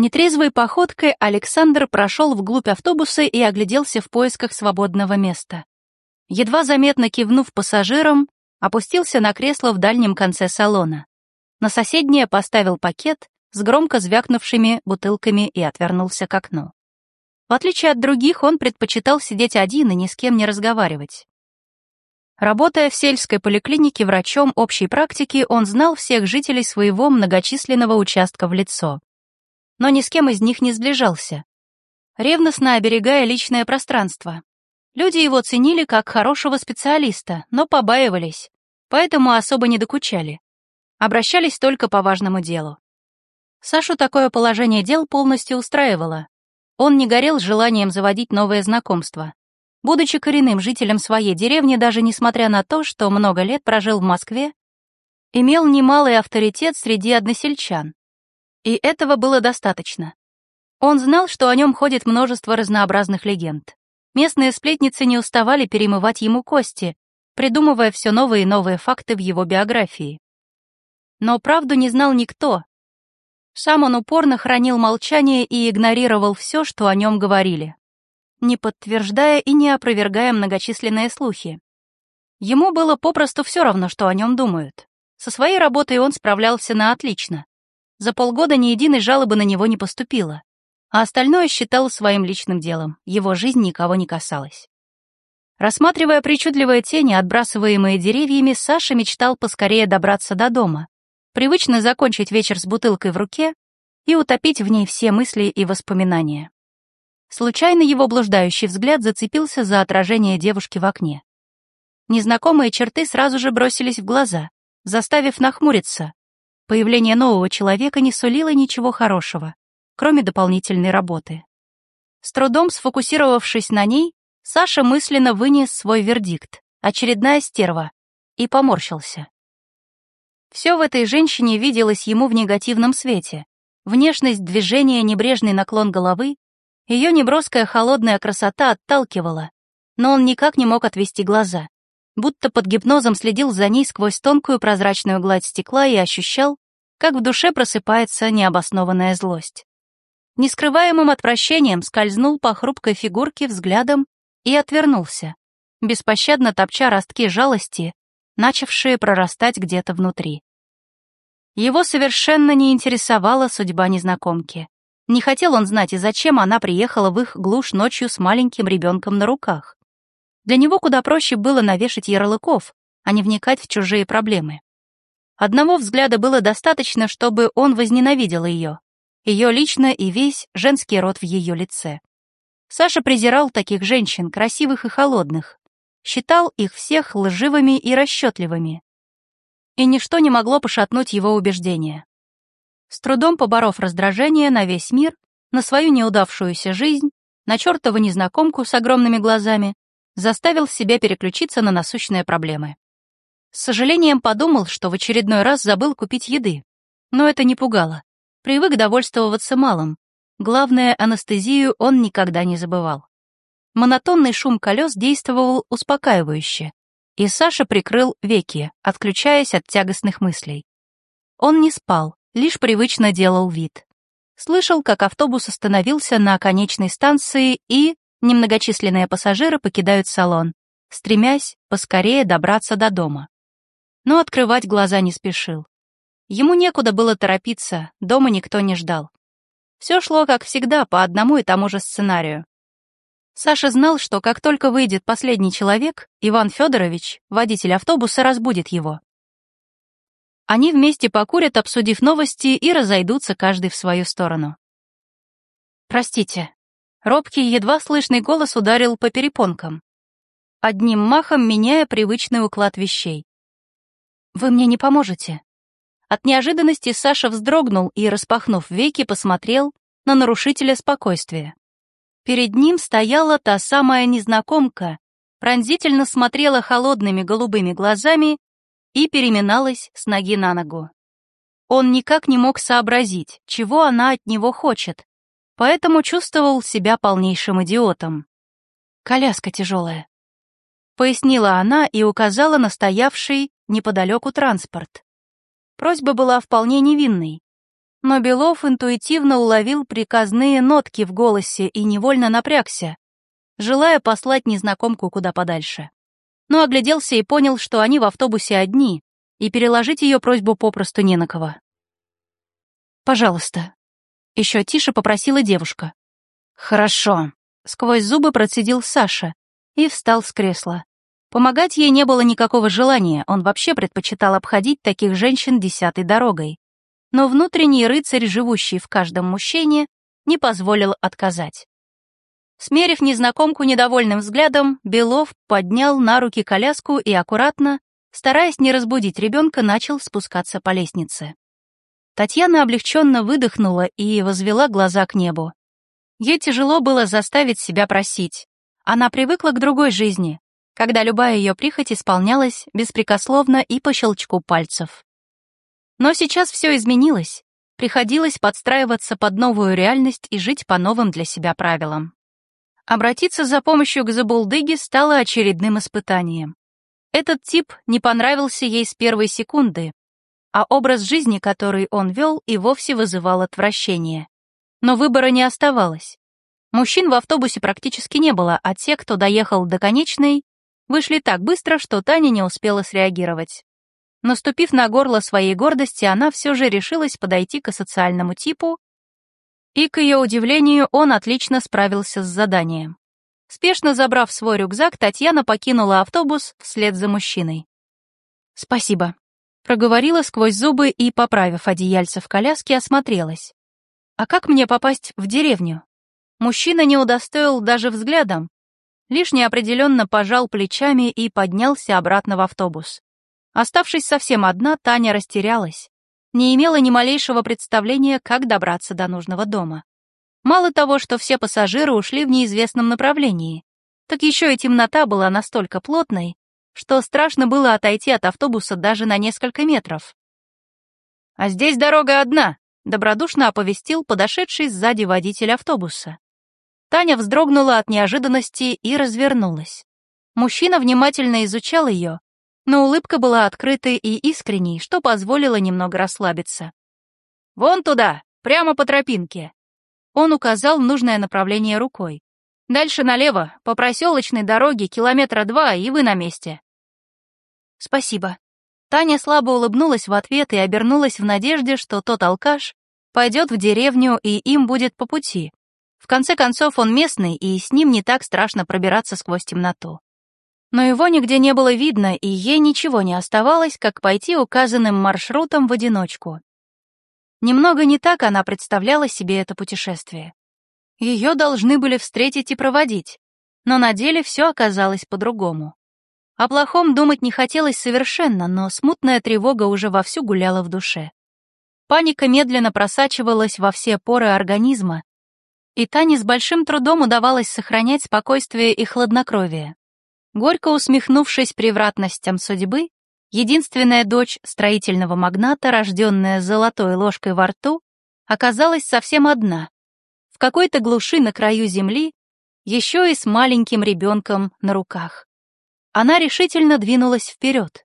Нетрезвой походкой Александр прошел вглубь автобуса и огляделся в поисках свободного места. Едва заметно кивнув пассажирам, опустился на кресло в дальнем конце салона. На соседнее поставил пакет с громко звякнувшими бутылками и отвернулся к окну. В отличие от других, он предпочитал сидеть один и ни с кем не разговаривать. Работая в сельской поликлинике врачом общей практики, он знал всех жителей своего многочисленного участка в лицо но ни с кем из них не сближался, ревностно оберегая личное пространство. Люди его ценили как хорошего специалиста, но побаивались, поэтому особо не докучали. Обращались только по важному делу. Сашу такое положение дел полностью устраивало. Он не горел желанием заводить новое знакомство. Будучи коренным жителем своей деревни, даже несмотря на то, что много лет прожил в Москве, имел немалый авторитет среди односельчан. И этого было достаточно. Он знал, что о нем ходит множество разнообразных легенд. Местные сплетницы не уставали перемывать ему кости, придумывая все новые и новые факты в его биографии. Но правду не знал никто. Сам он упорно хранил молчание и игнорировал все, что о нем говорили, не подтверждая и не опровергая многочисленные слухи. Ему было попросту все равно, что о нем думают. Со своей работой он справлялся на отлично. За полгода ни единой жалобы на него не поступило, а остальное считал своим личным делом, его жизнь никого не касалась. Рассматривая причудливые тени, отбрасываемые деревьями, Саша мечтал поскорее добраться до дома, привычно закончить вечер с бутылкой в руке и утопить в ней все мысли и воспоминания. Случайно его блуждающий взгляд зацепился за отражение девушки в окне. Незнакомые черты сразу же бросились в глаза, заставив нахмуриться, Появление нового человека не сулило ничего хорошего, кроме дополнительной работы. С трудом сфокусировавшись на ней, Саша мысленно вынес свой вердикт — очередная стерва, и поморщился. Все в этой женщине виделось ему в негативном свете. Внешность, движение, небрежный наклон головы, ее неброская холодная красота отталкивала, но он никак не мог отвести глаза будто под гипнозом следил за ней сквозь тонкую прозрачную гладь стекла и ощущал, как в душе просыпается необоснованная злость. Нескрываемым отвращением скользнул по хрупкой фигурке взглядом и отвернулся, беспощадно топча ростки жалости, начавшие прорастать где-то внутри. Его совершенно не интересовала судьба незнакомки. Не хотел он знать, и зачем она приехала в их глушь ночью с маленьким ребенком на руках. Для него куда проще было навешать ярлыков, а не вникать в чужие проблемы. Одного взгляда было достаточно, чтобы он возненавидел ее, ее лично и весь женский род в ее лице. Саша презирал таких женщин, красивых и холодных, считал их всех лживыми и расчетливыми. И ничто не могло пошатнуть его убеждения. С трудом поборов раздражение на весь мир, на свою неудавшуюся жизнь, на чертову незнакомку с огромными глазами, заставил себя переключиться на насущные проблемы. С сожалением подумал, что в очередной раз забыл купить еды. Но это не пугало. Привык довольствоваться малым. Главное, анестезию он никогда не забывал. Монотонный шум колес действовал успокаивающе, и Саша прикрыл веки, отключаясь от тягостных мыслей. Он не спал, лишь привычно делал вид. Слышал, как автобус остановился на конечной станции и Немногочисленные пассажиры покидают салон, стремясь поскорее добраться до дома. Но открывать глаза не спешил. Ему некуда было торопиться, дома никто не ждал. Все шло, как всегда, по одному и тому же сценарию. Саша знал, что как только выйдет последний человек, Иван Федорович, водитель автобуса, разбудит его. Они вместе покурят, обсудив новости, и разойдутся каждый в свою сторону. «Простите», Робкий, едва слышный голос ударил по перепонкам, одним махом меняя привычный уклад вещей. «Вы мне не поможете». От неожиданности Саша вздрогнул и, распахнув веки, посмотрел на нарушителя спокойствия. Перед ним стояла та самая незнакомка, пронзительно смотрела холодными голубыми глазами и переминалась с ноги на ногу. Он никак не мог сообразить, чего она от него хочет, поэтому чувствовал себя полнейшим идиотом. «Коляска тяжелая», — пояснила она и указала на стоявший неподалеку транспорт. Просьба была вполне невинной. Но Белов интуитивно уловил приказные нотки в голосе и невольно напрягся, желая послать незнакомку куда подальше. Но огляделся и понял, что они в автобусе одни, и переложить ее просьбу попросту не на кого. «Пожалуйста», — еще тише попросила девушка. «Хорошо», — сквозь зубы процедил Саша и встал с кресла. Помогать ей не было никакого желания, он вообще предпочитал обходить таких женщин десятой дорогой. Но внутренний рыцарь, живущий в каждом мужчине, не позволил отказать. Смерив незнакомку недовольным взглядом, Белов поднял на руки коляску и аккуратно, стараясь не разбудить ребенка, начал спускаться по лестнице. Татьяна облегченно выдохнула и возвела глаза к небу. Ей тяжело было заставить себя просить. Она привыкла к другой жизни, когда любая ее прихоть исполнялась беспрекословно и по щелчку пальцев. Но сейчас все изменилось. Приходилось подстраиваться под новую реальность и жить по новым для себя правилам. Обратиться за помощью к Забулдыге стало очередным испытанием. Этот тип не понравился ей с первой секунды, а образ жизни, который он вел, и вовсе вызывал отвращение. Но выбора не оставалось. Мужчин в автобусе практически не было, а те, кто доехал до конечной, вышли так быстро, что Таня не успела среагировать. Наступив на горло своей гордости, она все же решилась подойти к социальному типу и, к ее удивлению, он отлично справился с заданием. Спешно забрав свой рюкзак, Татьяна покинула автобус вслед за мужчиной. «Спасибо», — проговорила сквозь зубы и, поправив одеяльце в коляске, осмотрелась. «А как мне попасть в деревню?» Мужчина не удостоил даже взглядом, лишь неопределенно пожал плечами и поднялся обратно в автобус. Оставшись совсем одна, Таня растерялась не имела ни малейшего представления, как добраться до нужного дома. Мало того, что все пассажиры ушли в неизвестном направлении, так еще и темнота была настолько плотной, что страшно было отойти от автобуса даже на несколько метров. «А здесь дорога одна», — добродушно оповестил подошедший сзади водитель автобуса. Таня вздрогнула от неожиданности и развернулась. Мужчина внимательно изучал ее, но улыбка была открытой и искренней, что позволило немного расслабиться. «Вон туда, прямо по тропинке!» Он указал нужное направление рукой. «Дальше налево, по проселочной дороге, километра два, и вы на месте». «Спасибо». Таня слабо улыбнулась в ответ и обернулась в надежде, что тот алкаш пойдет в деревню и им будет по пути. В конце концов, он местный, и с ним не так страшно пробираться сквозь темноту но его нигде не было видно, и ей ничего не оставалось, как пойти указанным маршрутом в одиночку. Немного не так она представляла себе это путешествие. Ее должны были встретить и проводить, но на деле все оказалось по-другому. О плохом думать не хотелось совершенно, но смутная тревога уже вовсю гуляла в душе. Паника медленно просачивалась во все поры организма, и Тане с большим трудом удавалось сохранять спокойствие и хладнокровие. Горько усмехнувшись превратностям судьбы, единственная дочь строительного магната, рожденная золотой ложкой во рту, оказалась совсем одна, в какой-то глуши на краю земли, еще и с маленьким ребенком на руках. Она решительно двинулась вперед.